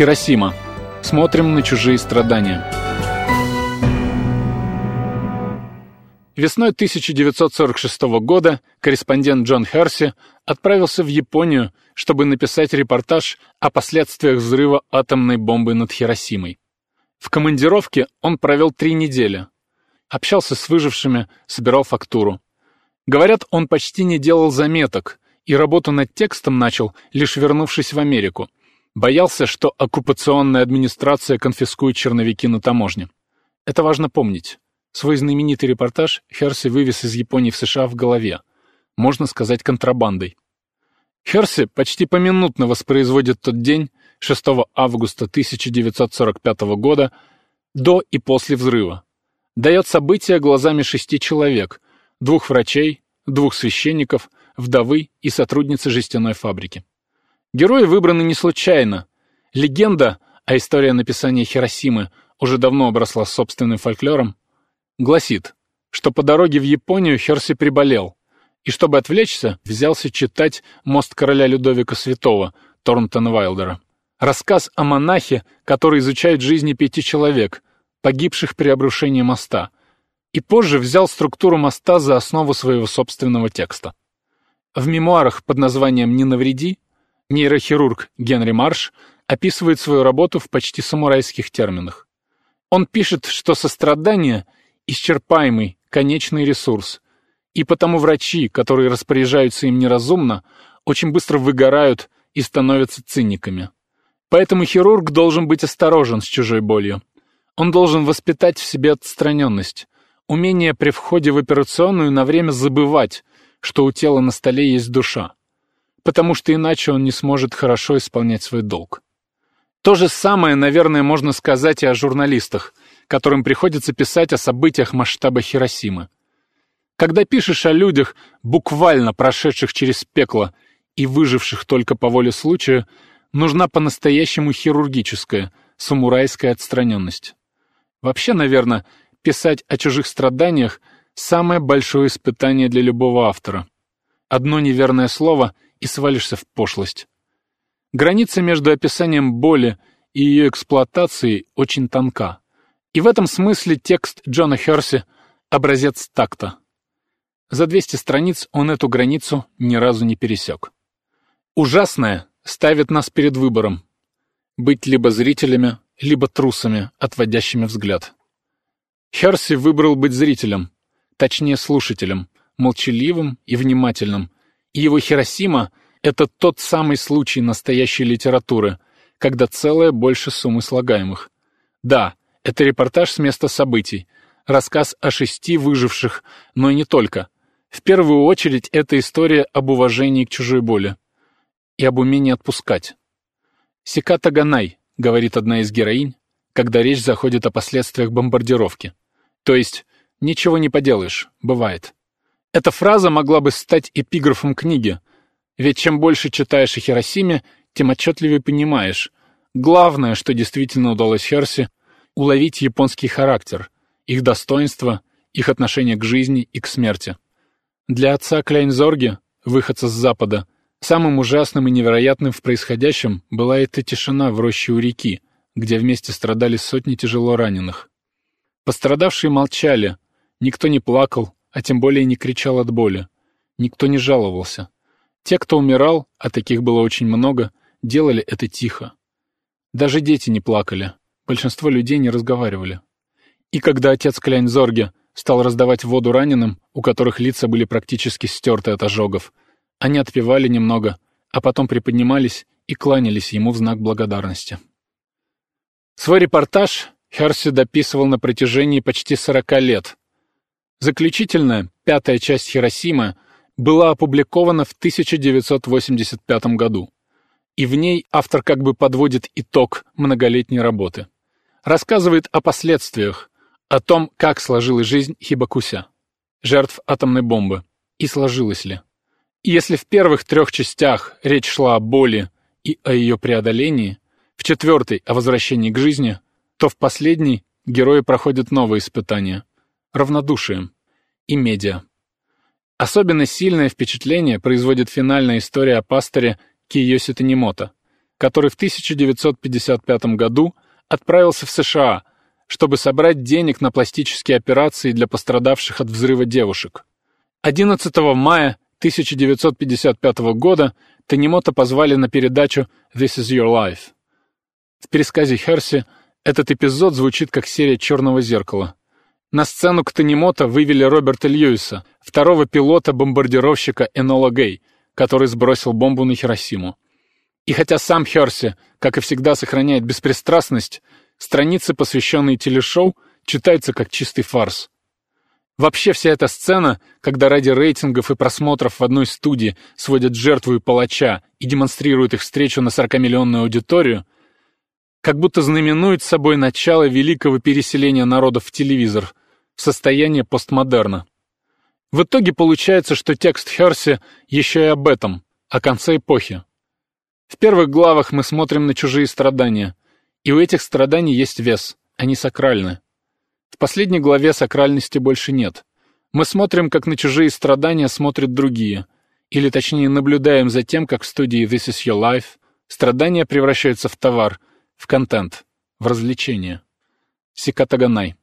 Хиросима. Смотрим на чужие страдания. Весной 1946 года корреспондент Джон Херси отправился в Японию, чтобы написать репортаж о последствиях взрыва атомной бомбы над Хиросимой. В командировке он провел три недели. Общался с выжившими, собирал фактуру. Говорят, он почти не делал заметок и работу над текстом начал, лишь вернувшись в Америку. Боялся, что оккупационная администрация конфискует черновики на таможне. Это важно помнить. Свой знаменитый репортаж Херси вывез из Японии в США в голове. Можно сказать, контрабандой. Херси почти поминутно воспроизводит тот день, 6 августа 1945 года, до и после взрыва. Дает события глазами шести человек, двух врачей, двух священников, вдовы и сотрудницы жестяной фабрики. Герои выбраны не случайно. Легенда, а история написания Хиросимы уже давно обросла собственным фольклором, гласит, что по дороге в Японию Херси приболел, и чтобы отвлечься, взялся читать «Мост короля Людовика Святого» Торнтона Вайлдера. Рассказ о монахе, который изучает жизни пяти человек, погибших при обрушении моста, и позже взял структуру моста за основу своего собственного текста. В мемуарах под названием «Не навреди» нейрохирург Генри Марш описывает свою работу в почти самурайских терминах. Он пишет, что сострадание — исчерпаемый, конечный ресурс, и потому врачи, которые распоряжаются им неразумно, очень быстро выгорают и становятся циниками. Поэтому хирург должен быть осторожен с чужой болью. Он должен воспитать в себе отстраненность, умение при входе в операционную на время забывать, что у тела на столе есть душа, потому что иначе он не сможет хорошо исполнять свой долг. То же самое, наверное, можно сказать и о журналистах, которым приходится писать о событиях масштаба Хиросимы. Когда пишешь о людях, буквально прошедших через пекло и выживших только по воле случая, нужна по-настоящему хирургическая, самурайская отстраненность. Вообще, наверное, писать о чужих страданиях — самое большое испытание для любого автора. Одно неверное слово — и свалишься в пошлость. Граница между описанием боли и ее эксплуатацией очень тонка. И в этом смысле текст Джона Херси — образец такта. За 200 страниц он эту границу ни разу не пересек. Ужасное ставит нас перед выбором — быть либо зрителями, либо трусами, отводящими взгляд. Херси выбрал быть зрителем, точнее слушателем, молчаливым и внимательным, и его Хиросима — это тот самый случай настоящей литературы, когда целое больше суммы слагаемых. Да, это репортаж с места событий, рассказ о шести выживших, но и не только. В первую очередь это история об уважении к чужой боли и об умении отпускать. «Сиката Ганай», — говорит одна из героинь, когда речь заходит о последствиях бомбардировки. То есть, ничего не поделаешь, бывает. Эта фраза могла бы стать эпиграфом книги, ведь чем больше читаешь о Хиросиме, тем отчетливее понимаешь. Главное, что действительно удалось Херси, уловить японский характер, их достоинство, их отношение к жизни и к смерти. Для отца Кляйнзорги, выходца с Запада, Самым ужасным и невероятным в происходящем была эта тишина в роще у реки, где вместе страдали сотни тяжело раненых. Пострадавшие молчали, никто не плакал, а тем более не кричал от боли. Никто не жаловался. Те, кто умирал, а таких было очень много, делали это тихо. Даже дети не плакали, большинство людей не разговаривали. И когда отец Кляйнзорге стал раздавать воду раненым, у которых лица были практически стерты от ожогов, они отпевали немного, а потом приподнимались и кланялись ему в знак благодарности. Свой репортаж Херси дописывал на протяжении почти 40 лет. Заключительная, пятая часть Хиросимы, была опубликована в 1985 году, и в ней автор как бы подводит итог многолетней работы. Рассказывает о последствиях, о том, как сложилась жизнь Хибакуся, жертв атомной бомбы, и сложилась ли. Если в первых трех частях речь шла о боли и о ее преодолении, в четвертой — о возвращении к жизни, то в последней герои проходят новые испытания — равнодушием и медиа. Особенно сильное впечатление производит финальная история о пасторе Киёси Танимото, который в 1955 году отправился в США, чтобы собрать денег на пластические операции для пострадавших от взрыва девушек. 11 мая 1955 года Танимота позвали на передачу «This is your life». В пересказе Херси этот эпизод звучит как серия «Черного зеркала». На сцену к Танимота вывели Роберта Льюиса, второго пилота-бомбардировщика Энола Гей, который сбросил бомбу на Хиросиму. И хотя сам Херси, как и всегда, сохраняет беспристрастность, страницы, посвященные телешоу, читаются как чистый фарс. Вообще вся эта сцена, когда ради рейтингов и просмотров в одной студии сводят жертву и палача и демонстрируют их встречу на 40-миллионную аудиторию, как будто знаменует собой начало великого переселения народов в телевизор, в состояние постмодерна. В итоге получается, что текст Херси еще и об этом, о конце эпохи. В первых главах мы смотрим на чужие страдания, и у этих страданий есть вес, они сакральны. В последней главе сакральности больше нет. Мы смотрим, как на чужие страдания смотрят другие, или точнее наблюдаем за тем, как в студии This is Your Life страдания превращаются в товар, в контент, в развлечение. Сикатаганай.